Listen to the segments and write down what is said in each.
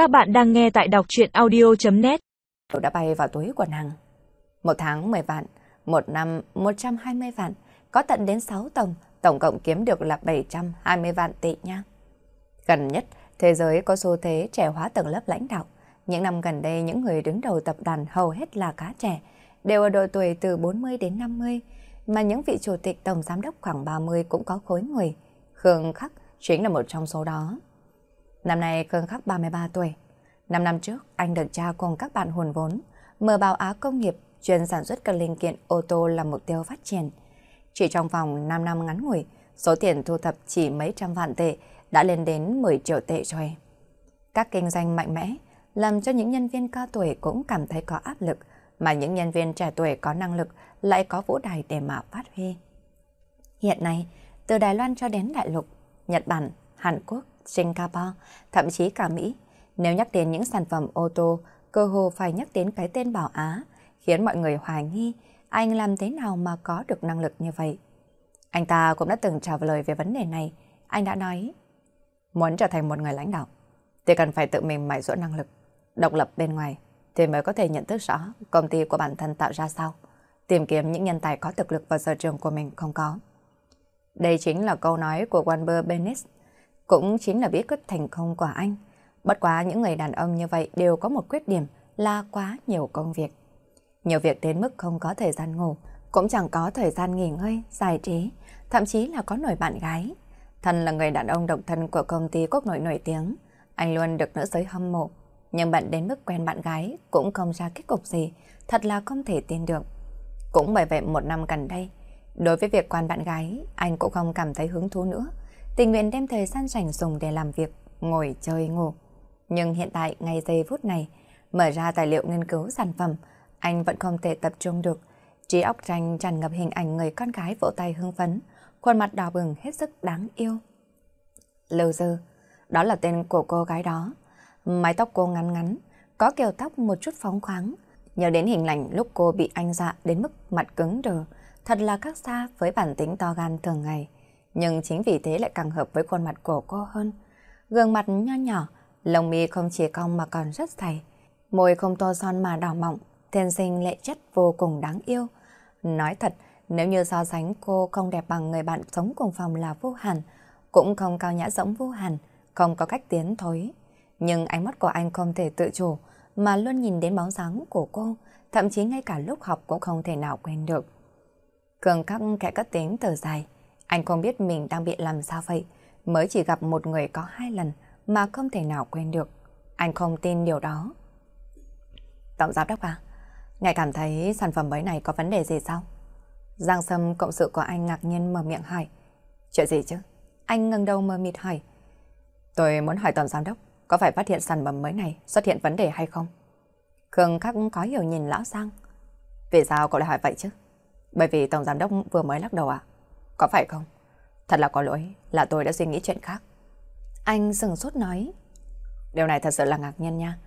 Các bạn đang nghe tại đọc chuyện audio.net Đã bay vào túi của nàng. Một tháng 10 vạn, một năm 120 vạn, có tận đến 6 tổng, tổng cộng kiếm được là 720 vạn tệ nha. Gần nhất, thế giới có xu thế trẻ hóa tầng lớp lãnh đạo. Những năm gần đây, những người đứng đầu tập đoàn hầu hết là cá trẻ, đều ở độ tuổi từ 40 đến 50, mà những vị chủ tịch tổng giám đốc khoảng 30 cũng có khối người. Khương Khắc chính là một trong số đó. Năm nay Khương Khắc 33 tuổi. Năm năm trước, anh được cha cùng các bạn hùn vốn, mở bào Á công nghiệp, chuyên sản xuất các linh kiện ô tô là mục tiêu phát triển. Chỉ trong vòng 5 năm ngắn ngủi, số tiền thu thập chỉ mấy trăm vạn tệ đã lên đến 10 triệu tệ rồi. Các kinh doanh mạnh mẽ làm cho những nhân viên cao tuổi cũng cảm thấy có áp lực, mà những nhân viên trẻ tuổi có năng lực lại có vũ đài để mà phát huy. Hiện nay, từ Đài Loan cho đến Đại Lục, Nhật Bản, Hàn Quốc, Singapore, thậm chí cả Mỹ, nếu nhắc đến những sản phẩm ô tô, cơ hồ phải nhắc đến cái tên Bảo Á, khiến mọi người hoài nghi anh làm thế nào mà có được năng lực như vậy. Anh ta cũng đã từng trả lời về vấn đề này. Anh đã nói, muốn trở thành một người lãnh đạo, thì cần phải tự mình mãi dỗ năng lực, độc lập bên ngoài, thì mới có thể nhận thức rõ công ty của bản thân tạo ra sao, tìm kiếm những nhân tài có thực lực và sở trường của mình không có. Đây chính là câu nói của Walter Bennett, cũng chính là bí quyết thành công của anh. Bất quá những người đàn ông như vậy đều có một khuyết điểm là quá nhiều công việc. Nhiều việc đến mức không có thời gian ngủ, cũng chẳng có thời gian nghỉ ngơi, giải trí, thậm chí là có nổi bạn gái. Thần là người đàn ông độc thân của công ty quốc nội nổi tiếng, anh luôn được nữ giới hâm mộ. Nhưng bận đến mức quen bạn gái cũng không ra kết cục gì, thật là không thể tin được. Cũng bởi vậy một năm gần đây, đối với việc quan bạn gái, anh cũng không cảm thấy hứng thú nữa. Tình nguyện đem thời gian rảnh dùng để làm việc, ngồi chơi ngủ. Nhưng hiện tại, ngay giây phút này, mở ra tài liệu nghiên cứu sản phẩm, anh vẫn không thể tập trung được. Trí óc tranh tràn ngập hình ảnh người con gái vỗ tay hưng phấn, khuôn mặt đỏ bừng hết sức đáng yêu. Lưu Dư, đó là tên của cô gái đó. Mái tóc cô ngắn ngắn, có kiểu tóc một chút phóng khoáng. Nhớ đến hình ảnh lúc cô bị anh dạ đến mức mặt cứng đờ, thật là khác xa với bản tính to gan thường ngày. Nhưng chính vì thế lại càng hợp với khuôn mặt của cô hơn. Gương mặt nho nhỏ, lông mi không chỉ cong mà còn rất dày. Môi không to son mà đỏ mọng, thiên sinh lệ chất vô cùng đáng yêu. Nói thật, nếu như so sánh cô không đẹp bằng người bạn sống cùng phòng là Vô Hàn, cũng không cao nhã giống Vô Hàn, không có cách tiến thối. Nhưng ánh mắt của anh không thể tự chủ, mà luôn nhìn đến bóng dáng của cô, thậm chí ngay cả lúc học cũng không thể nào quên được. Cường khắc khẽ cất tiếng thở dài, anh không biết mình đang bị làm sao vậy, mới chỉ gặp một người có hai lần mà không thể nào quên được. Anh không tin điều đó. Tổng giám đốc à, ngài cảm thấy sản phẩm mới này có vấn đề gì sao? Giang Sâm cộng sự của anh ngạc nhiên mở miệng hỏi. Chuyện gì chứ? Anh ngẩng đầu mơ mịt hỏi. Tôi muốn hỏi tổng giám đốc, có phải phát hiện sản phẩm mới này xuất hiện vấn đề hay không? Khương Khắc có hiểu nhìn lão Giang. Vì sao cậu lại hỏi vậy chứ? Bởi vì tổng giám đốc vừa mới lắc đầu à? Có phải không? Thật là có lỗi, là tôi đã suy nghĩ chuyện khác. Anh sừng sốt nói. Điều này thật sự là ngạc nhiên nha.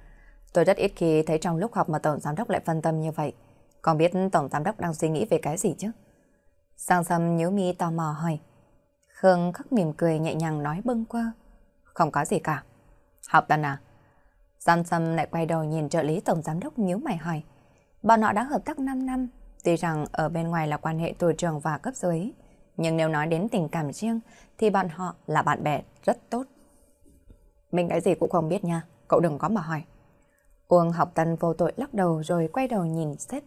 Tôi rất ít khi thấy trong lúc học mà tổng giám đốc lại phân tâm như vậy. Còn biết tổng giám đốc đang suy nghĩ về cái gì chứ? Giang Sâm nhớ mi tò mò hỏi. Khương khắc mỉm cười nhẹ nhàng nói bâng quơ. Không có gì cả. Học tân à? Giang Sâm lại quay đầu nhìn trợ lý tổng giám đốc nhíu mày hỏi. Bọn họ đã hợp tác 5 năm, tuy rằng ở bên ngoài là quan hệ tuổi trường và cấp dưới, nhưng nếu nói đến tình cảm riêng thì bọn họ là bạn bè rất tốt. Mình cái gì cũng không biết nha, cậu đừng có mà hỏi. Uông học tân vô tội lắc đầu rồi quay đầu nhìn sếp.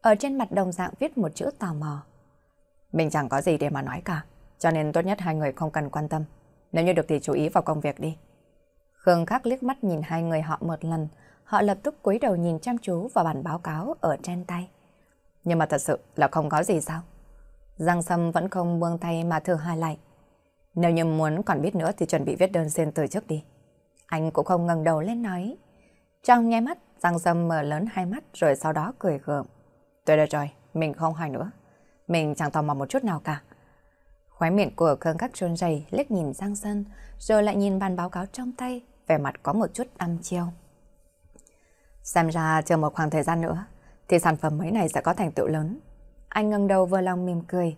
Ở trên mặt đồng dạng viết một chữ tò mò. Mình chẳng có gì để mà nói cả, cho nên tốt nhất hai người không cần quan tâm. Nếu như được thì chú ý vào công việc đi. Khương Khắc liếc mắt nhìn hai người họ một lần, họ lập tức cúi đầu nhìn chăm chú vào bản báo cáo ở trên tay. Nhưng mà thật sự là không có gì sao? Giang Sâm vẫn không buông tay mà thử hai lại. Nếu như muốn còn biết nữa thì chuẩn bị viết đơn xin từ trước đi. Anh cũng không ngẩng đầu lên nói. Trong nháy mắt, Giang Sâm mở lớn hai mắt rồi sau đó cười gượng. Tôi được rồi, mình không hỏi nữa. Mình chẳng tò mò một chút nào cả. Khóe miệng của Khương Khắc trôn dày liếc nhìn Giang Sân rồi lại nhìn bàn báo cáo trong tay, vẻ mặt có một chút âm chiêu. Xem ra chờ một khoảng thời gian nữa thì sản phẩm mới này sẽ có thành tựu lớn. Anh ngẩng đầu vừa lòng mỉm cười.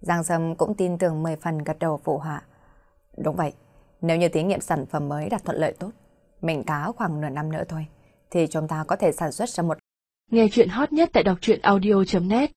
Giang Sâm cũng tin tưởng 10 phần gật đầu phụ họa. Đúng vậy, nếu như thí nghiệm sản phẩm mới đạt thuận lợi tốt, mình cá khoảng nửa năm nữa thôi, thì chúng ta có thể sản xuất ra một... Nghe chuyện hot nhất tại đọc truyện audio.net